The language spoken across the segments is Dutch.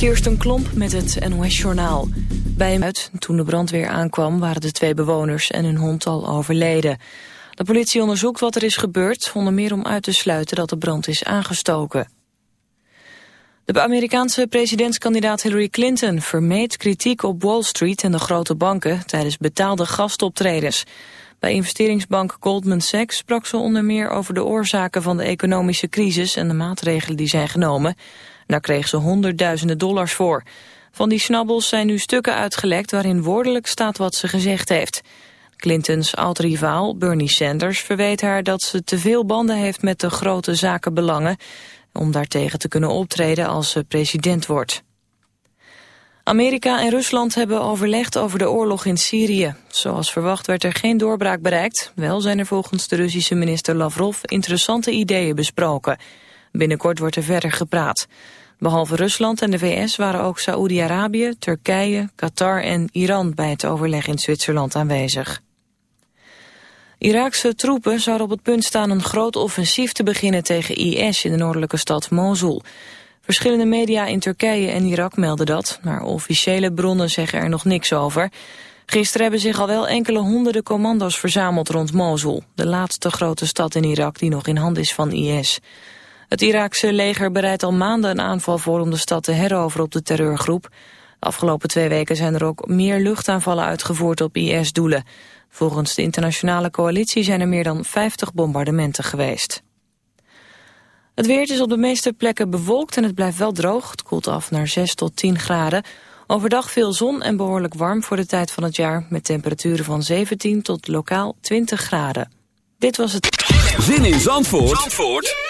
Kirsten Klomp met het NOS-journaal. Bij hem uit, toen de brandweer aankwam, waren de twee bewoners en hun hond al overleden. De politie onderzoekt wat er is gebeurd, onder meer om uit te sluiten dat de brand is aangestoken. De Amerikaanse presidentskandidaat Hillary Clinton vermeed kritiek op Wall Street en de grote banken tijdens betaalde gastoptredens. Bij investeringsbank Goldman Sachs sprak ze onder meer over de oorzaken van de economische crisis en de maatregelen die zijn genomen. Daar kreeg ze honderdduizenden dollars voor. Van die snabbels zijn nu stukken uitgelekt waarin woordelijk staat wat ze gezegd heeft. Clintons oud-rivaal Bernie Sanders verweet haar dat ze te veel banden heeft met de grote zakenbelangen om daartegen te kunnen optreden als ze president wordt. Amerika en Rusland hebben overlegd over de oorlog in Syrië. Zoals verwacht werd er geen doorbraak bereikt. Wel zijn er volgens de Russische minister Lavrov interessante ideeën besproken. Binnenkort wordt er verder gepraat. Behalve Rusland en de VS waren ook Saoedi-Arabië, Turkije, Qatar en Iran bij het overleg in Zwitserland aanwezig. Iraakse troepen zouden op het punt staan een groot offensief te beginnen tegen IS in de noordelijke stad Mosul. Verschillende media in Turkije en Irak melden dat, maar officiële bronnen zeggen er nog niks over. Gisteren hebben zich al wel enkele honderden commando's verzameld rond Mosul, de laatste grote stad in Irak die nog in handen is van IS. Het Iraakse leger bereidt al maanden een aanval voor om de stad te heroveren op de terreurgroep. De afgelopen twee weken zijn er ook meer luchtaanvallen uitgevoerd op IS-doelen. Volgens de internationale coalitie zijn er meer dan 50 bombardementen geweest. Het weer is op de meeste plekken bewolkt en het blijft wel droog. Het koelt af naar 6 tot 10 graden. Overdag veel zon en behoorlijk warm voor de tijd van het jaar... met temperaturen van 17 tot lokaal 20 graden. Dit was het... Zin in Zandvoort, Zandvoort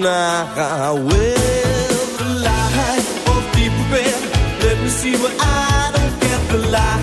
I will the light of deep red. Let me see what I don't get. The light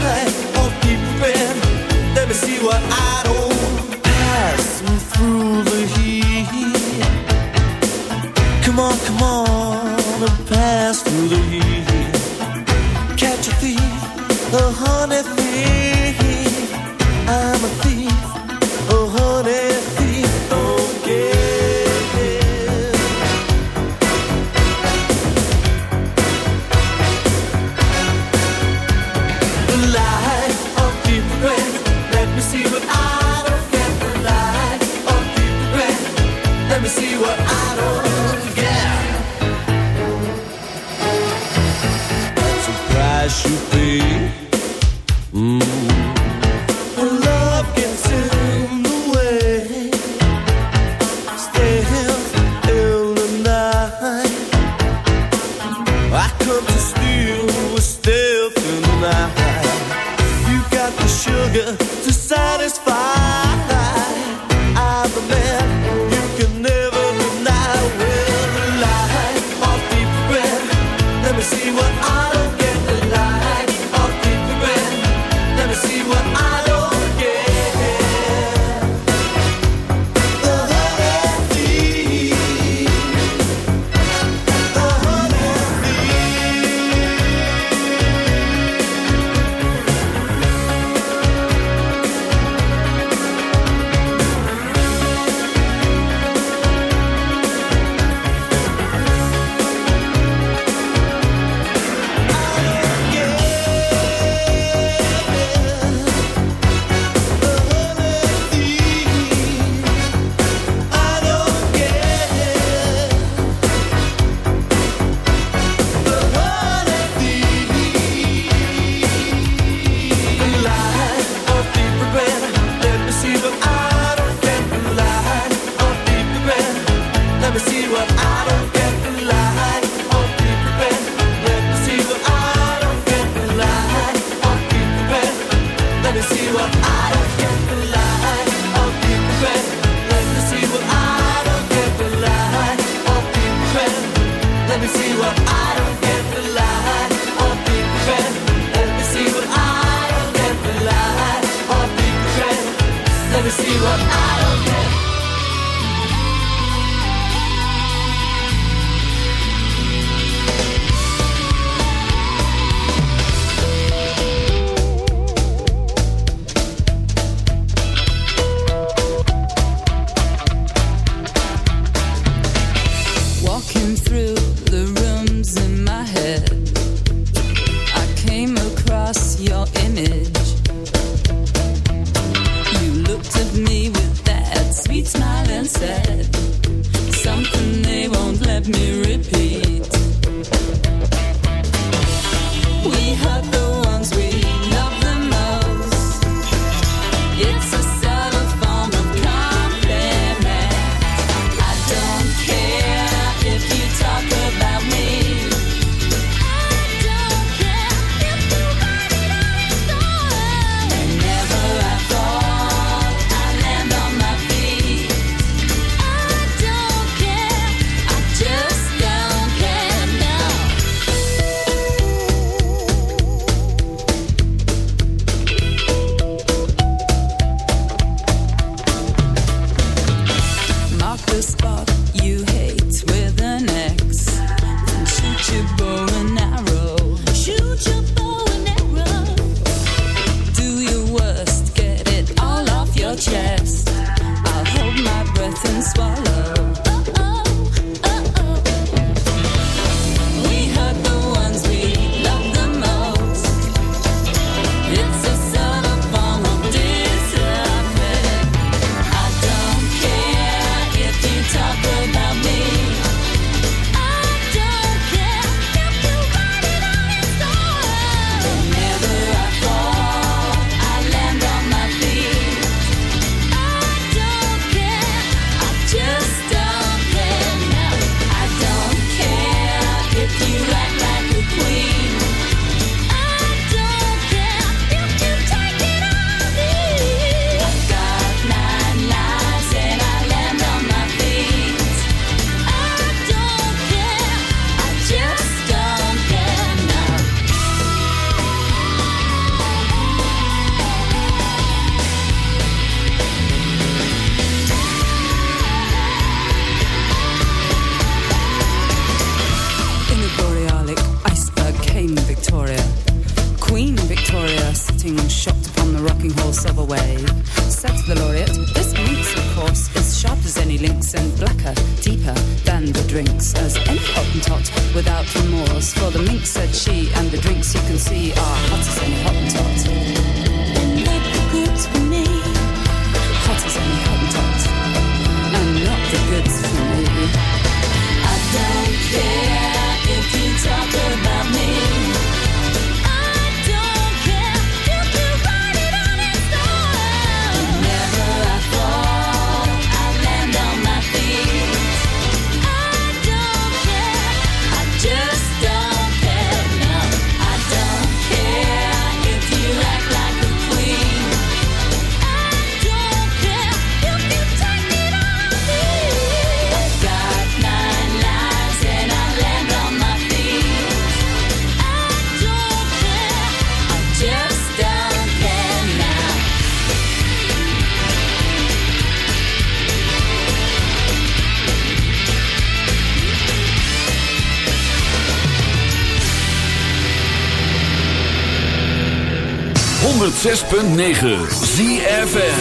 106.9 ZFN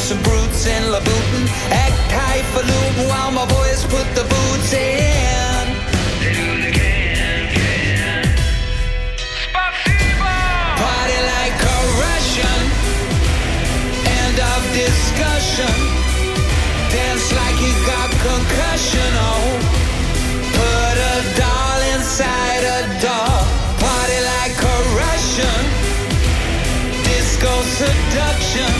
some brutes in Labutin. Act high for Luton while my boys put the boots in. Party like a Russian. End of discussion. Dance like you got concussion, oh. Put a doll inside a doll. Party like a Russian. Disco seduction.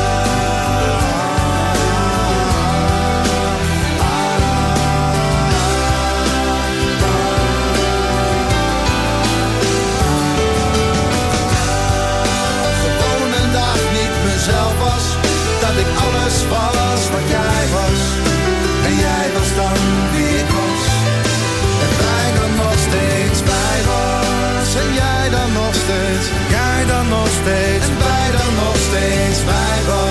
steeds, jij dan nog steeds, en wij dan nog steeds, wij ons.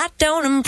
I don't impress